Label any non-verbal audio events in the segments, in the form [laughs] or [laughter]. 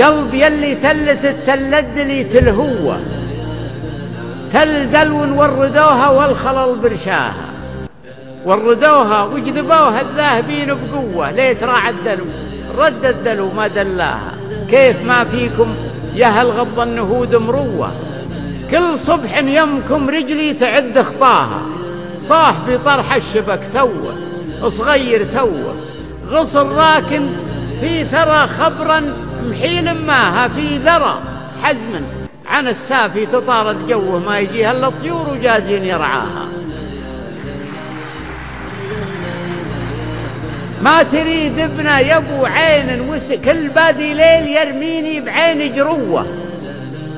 قلب يلي تلت التلد لي تلهوه. تل دلو وردوها والخلل برشاها. وردوها وجذبوها الذاهبين بقوة. ليت راع الدلو رد الدلو ما دلاها. كيف ما فيكم يا هل غض النهود مروة. كل صبح يمكم رجلي تعد خطاها. صاح بطرح الشبك توه. صغير توه غصن راكن في ثرى خبرا محيل ماها في ذرى حزم عن السافي تطارد جوه ما يجيها الا الطيور وجازين يرعاها. ما تريد ابنه يبو عين كل بادي ليل يرميني بعين جروة.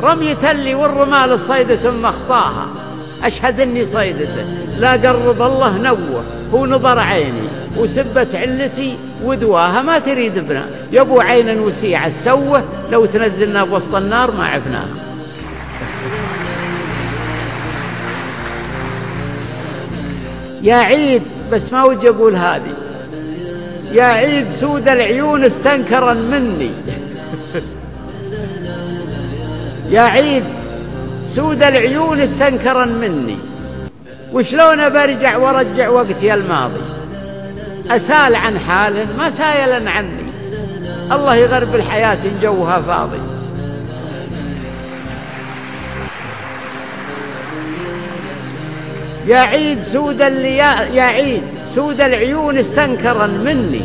رمية اللي والرمال صيدة مخطاها أشهد أني صيدته. لا قرب الله نوه هو نظر عيني. وسبت علتي ودواها ما تريد ابنه. يبو عين وسيعة سوه لو تنزلنا بوسط النار ما عفناها يا عيد بس ما ودي أقول هذه. يا عيد سود العيون استنكرا مني. [laughs] يا عيد سود العيون استنكرا مني. وشلون برجع وارجع وقتي الماضي؟ أسال عن حال ما سايلا عني. الله يغرب الحياة جوها فاضي. يا عيد سود الليال يا عيد سود العيون استنكرا مني.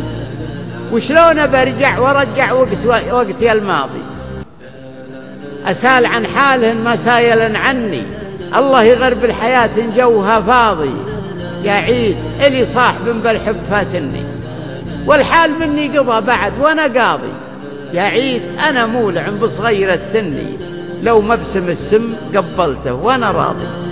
وشلون برجع وارجع وقت وقتي الماضي؟ أسأل عن حالهن ما سايلا عني. الله يغرب الحياة جوها فاضي. يا عيد إلي صاحب بالحب فاتني. والحال مني قضى بعد وأنا قاضي. يا عيد أنا مولع بصغير السني لو مبسم السم قبلته وأنا راضي.